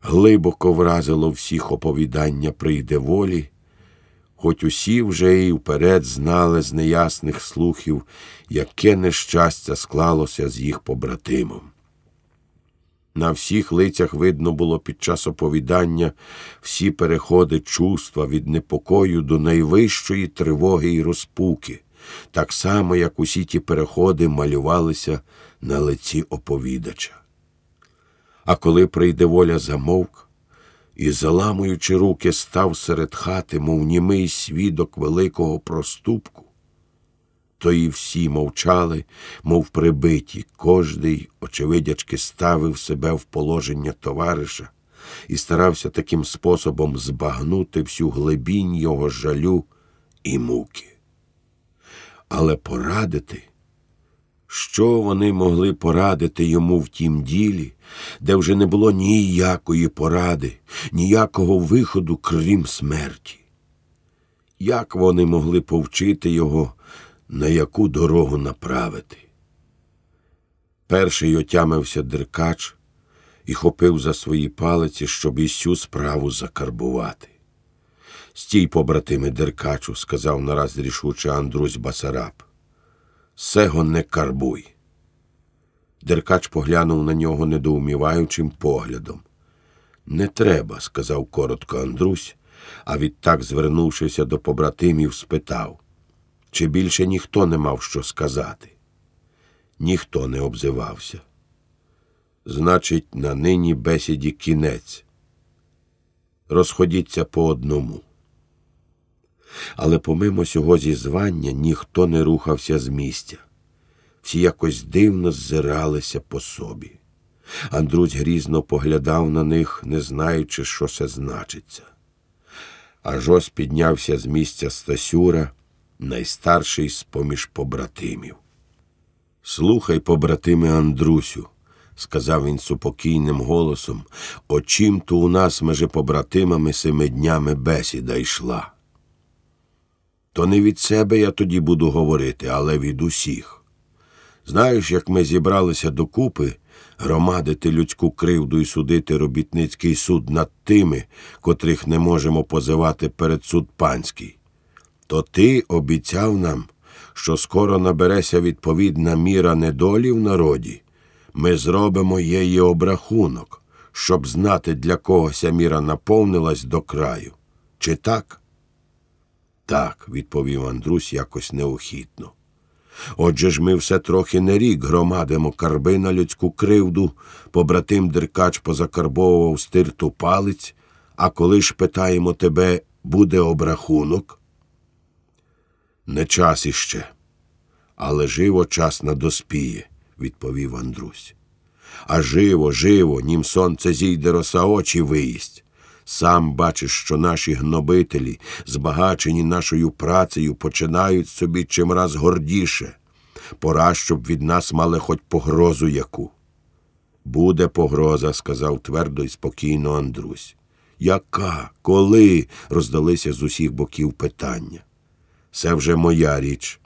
Глибоко вразило всіх оповідання прийде волі, хоч усі вже й вперед знали з неясних слухів, яке нещастя склалося з їх побратимом. На всіх лицях видно було під час оповідання всі переходи чувства від непокою до найвищої тривоги і розпуки, так само, як усі ті переходи малювалися на лиці оповідача. А коли прийде воля замовк і, заламуючи руки, став серед хати, мов німий свідок великого проступку, то і всі мовчали, мов прибиті, кожний, очевидячки, ставив себе в положення товариша і старався таким способом збагнути всю глибінь його жалю і муки. Але порадити, що вони могли порадити йому в тім ділі, де вже не було ніякої поради, ніякого виходу, крім смерті? Як вони могли повчити його, на яку дорогу направити? Перший отямився деркач і хопив за свої палиці, щоб і цю справу закарбувати. Стій, побратими, деркачу, сказав нараз рішуче Андрусь Басараб. Сего не карбуй. Деркач поглянув на нього недоуміваючим поглядом. Не треба, сказав коротко Андрусь, а відтак, звернувшися до побратимів, спитав, чи більше ніхто не мав що сказати. Ніхто не обзивався. Значить, на нині бесіді кінець. Розходіться по одному. Але помимо сього зізвання ніхто не рухався з місця. Всі якось дивно ззиралися по собі. Андрусь грізно поглядав на них, не знаючи, що це значиться. Аж ось піднявся з місця Стасюра, найстарший з поміж побратимів. Слухай, побратиме Андрусю, сказав він супокійним голосом, очим то у нас межи побратимами семи днями бесіда йшла. То не від себе я тоді буду говорити, але від усіх. Знаєш, як ми зібралися докупи громадити людську кривду і судити робітницький суд над тими, котрих не можемо позивати перед суд панський, то ти обіцяв нам, що скоро набереся відповідна міра недолі в народі, ми зробимо її обрахунок, щоб знати, для кого ця міра наповнилась до краю. Чи так? Так, відповів Андрусь якось неохітно. Отже ж ми все трохи не рік громадимо карби на людську кривду, побратим Деркач позакарбовував стирту палець, а коли ж питаємо тебе, буде обрахунок? Не час іще, але живо час надоспіє, відповів Андрусь. А живо, живо, нім сонце зійде роса очі виїсть. Сам бачиш, що наші гнобителі, збагачені нашою працею, починають собі чимраз гордіше. Пора, щоб від нас мали хоч погрозу яку. Буде погроза, сказав твердо і спокійно Андрусь. Яка? Коли? роздалися з усіх боків питання. Це вже моя річ.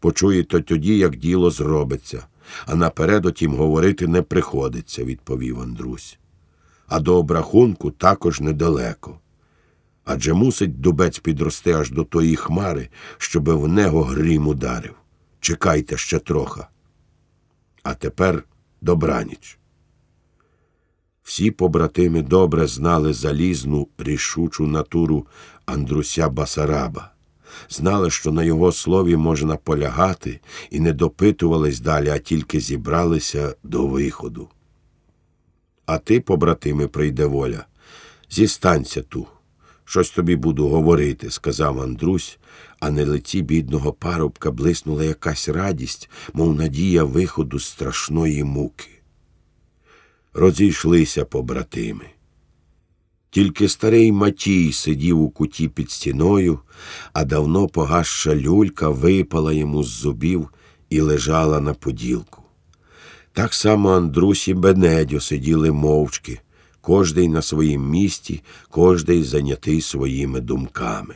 Почуєте тоді, як діло зробиться, а наперед отім говорити не приходиться, відповів Андрусь а до обрахунку також недалеко. Адже мусить дубець підрости аж до тої хмари, щоби в него грім ударив. Чекайте ще троха. А тепер добраніч. Всі побратими добре знали залізну рішучу натуру Андруся Басараба, знали, що на його слові можна полягати, і не допитувались далі, а тільки зібралися до виходу. А ти, побратими, прийде воля. Зістанься ту. Щось тобі буду говорити, сказав Андрусь, а на лиці бідного парубка блиснула якась радість, мов надія виходу з страшної муки. Розійшлися побратими. Тільки старий Матій сидів у куті під стіною, а давно погасша люлька випала йому з зубів і лежала на поділку. Так само Андрусі Бенедьо сиділи мовчки, кожний на своїм місці, кожний зайнятий своїми думками.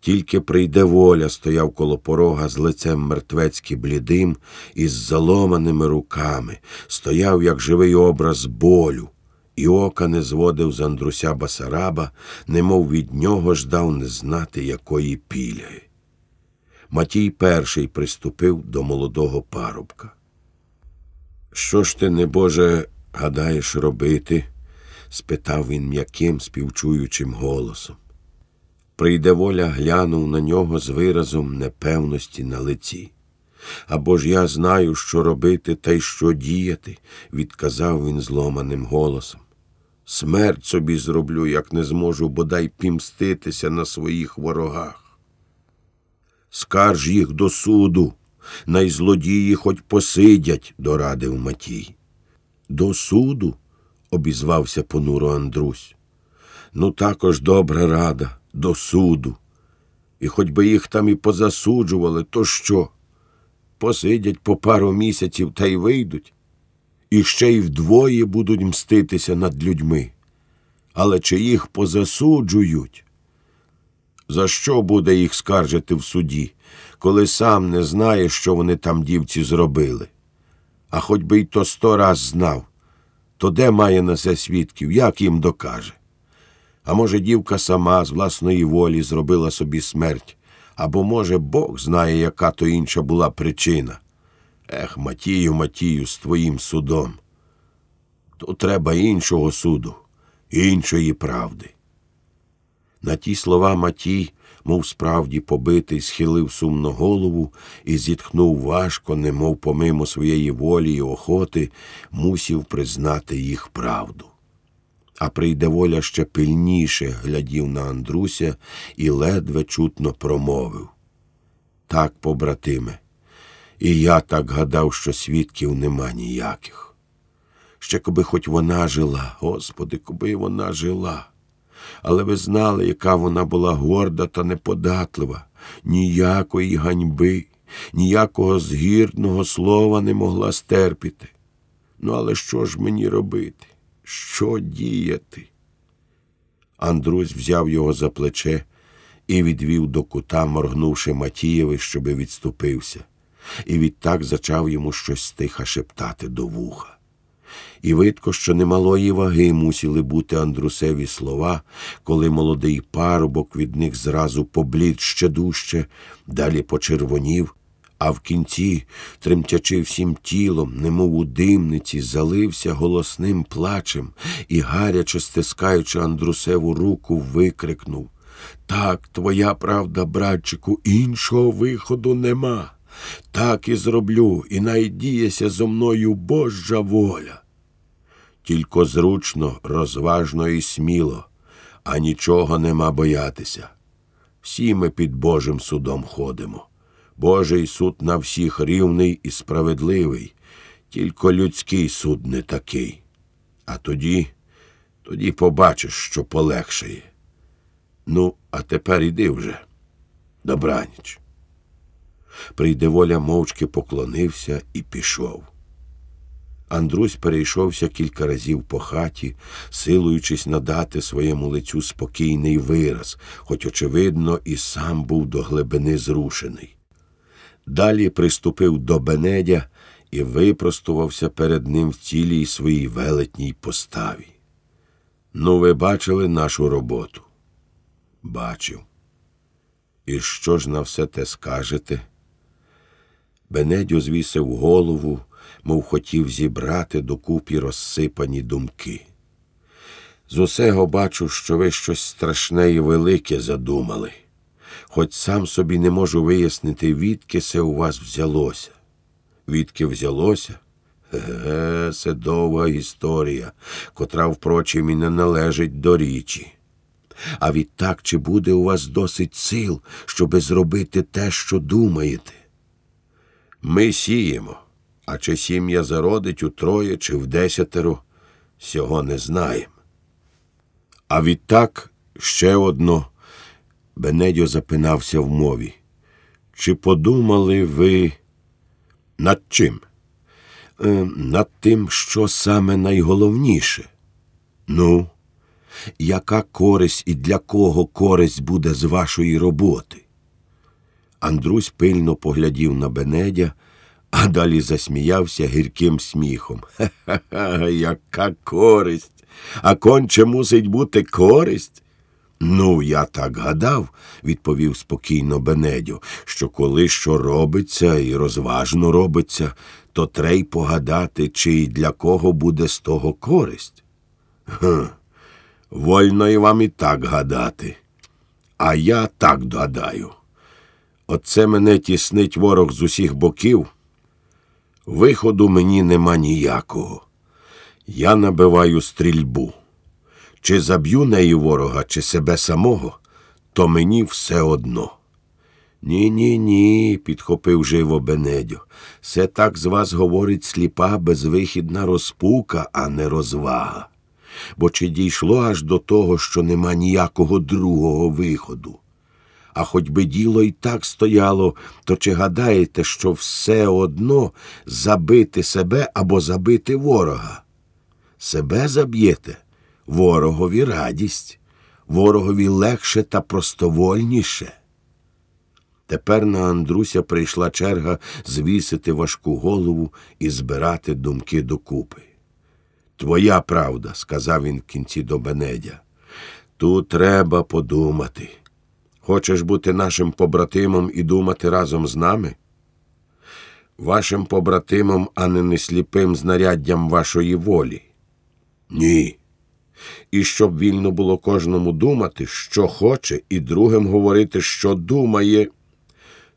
Тільки прийде воля, стояв коло порога з лицем мертвецьки блідим і з заломаними руками, стояв, як живий образ болю, і ока не зводив з Андруся Басараба, немов від нього ждав не знати якої пільги. Матій перший приступив до молодого парубка. Що ж ти, небоже, гадаєш робити? спитав він м'яким, співчуючим голосом. Прийде воля глянув на нього з виразом непевності на лиці. Або ж я знаю, що робити та й що діяти, відказав він зломаним голосом. Смерть собі зроблю, як не зможу бодай пімститися на своїх ворогах. Скарж їх до суду, найзлодії хоч посидять, дорадив Матій. До суду? обізвався понуро Андрусь. Ну, також добра рада, до суду. І хоч би їх там і позасуджували, то що? Посидять по пару місяців та й вийдуть, і ще й вдвоє будуть мститися над людьми. Але чи їх позасуджують? За що буде їх скаржити в суді, коли сам не знає, що вони там дівці зробили? А хоч би й то сто раз знав, то де має на це свідків, як їм докаже? А може, дівка сама з власної волі зробила собі смерть, або, може, Бог знає, яка то інша була причина. Ех, Матію, Матію, з твоїм судом. То треба іншого суду, іншої правди. На ті слова Матій, мов справді побитий, схилив сумно голову і зітхнув важко, немов помимо своєї волі й охоти, мусів признати їх правду. А прийде воля ще пильніше глядів на Андруся і ледве чутно промовив. Так, побратиме, і я так гадав, що свідків нема ніяких. Ще коби хоч вона жила, Господи, коби вона жила. Але ви знали, яка вона була горда та неподатлива, ніякої ганьби, ніякого згірного слова не могла стерпіти. Ну, але що ж мені робити? Що діяти? Андрусь взяв його за плече і відвів до кута, моргнувши Матієві, щоби відступився, і відтак зачав йому щось стиха шептати до вуха. І видко, що немалої ваги мусили бути Андрусеві слова, коли молодий парубок від них зразу поблід ще дужче, далі почервонів, а в кінці, тремтячи всім тілом, немов у димниці, залився голосним плачем і, гаряче стискаючи Андрусеву руку, викрикнув Так, твоя правда, братчику, іншого виходу нема. Так і зроблю, і найдіється зо мною Божа воля. Тільки зручно, розважно і сміло, а нічого нема боятися. Всі ми під Божим судом ходимо. Божий суд на всіх рівний і справедливий, тільки людський суд не такий. А тоді, тоді побачиш, що полегшає. Ну, а тепер іди вже. Добраніч. Прийде воля мовчки поклонився і пішов. Андрусь перейшовся кілька разів по хаті, силуючись надати своєму лицю спокійний вираз, хоч, очевидно, і сам був до глибини зрушений. Далі приступив до Бенедя і випростувався перед ним в цілій своїй велетній поставі. Ну, ви бачили нашу роботу? Бачив. І що ж на все те скажете? Бенедьо звісив голову, мов хотів зібрати докупі розсипані думки. З усього бачу, що ви щось страшне і велике задумали, хоч сам собі не можу вияснити, відки це у вас взялося. Відки взялося? Ге, це довга історія, котра, впрочем, і не належить до річі. А відтак, чи буде у вас досить сил, щоби зробити те, що думаєте? Ми сіємо, а чи сім'я зародить у троє чи в десятеро, сього не знаємо. А відтак ще одно, Бенедьо запинався в мові. Чи подумали ви над чим? Е, над тим, що саме найголовніше? Ну, яка користь і для кого користь буде з вашої роботи? Андрусь пильно поглядів на Бенедя, а далі засміявся гірким сміхом. Ха-ха, яка користь, а конче мусить бути користь. Ну, я так гадав, відповів спокійно Бенедьо, що коли що робиться і розважно робиться, то трей погадати, чи й для кого буде з того користь. Гм, вольно і вам і так гадати. А я так гадаю. Оце мене тіснить ворог з усіх боків. Виходу мені нема ніякого. Я набиваю стрільбу. Чи заб'ю нею ворога, чи себе самого, то мені все одно. Ні, ні, ні, підхопив живо Бенедьо. Це так з вас говорить сліпа, безвихідна розпука, а не розвага. Бо чи дійшло аж до того, що нема ніякого другого виходу? А хоч би діло і так стояло, то чи гадаєте, що все одно забити себе або забити ворога? Себе заб'єте, ворогові радість, ворогові легше та простовольніше. Тепер на Андруся прийшла черга звісити важку голову і збирати думки докупи. Твоя правда, сказав він в кінці до Бенедя. Тут треба подумати. Хочеш бути нашим побратимом і думати разом з нами? Вашим побратимом, а не не сліпим знаряддям вашої волі. Ні. І щоб вільно було кожному думати, що хоче, і другим говорити, що думає.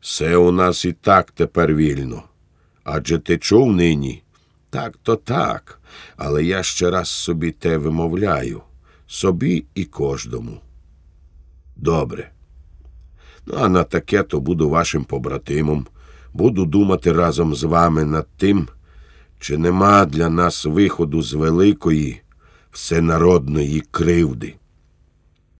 Все у нас і так тепер вільно. Адже ти чув нині? Так то так, але я ще раз собі те вимовляю, собі і кожному. Добре. Ну, а на таке то буду вашим побратимом, буду думати разом з вами над тим, чи нема для нас виходу з великої всенародної кривди.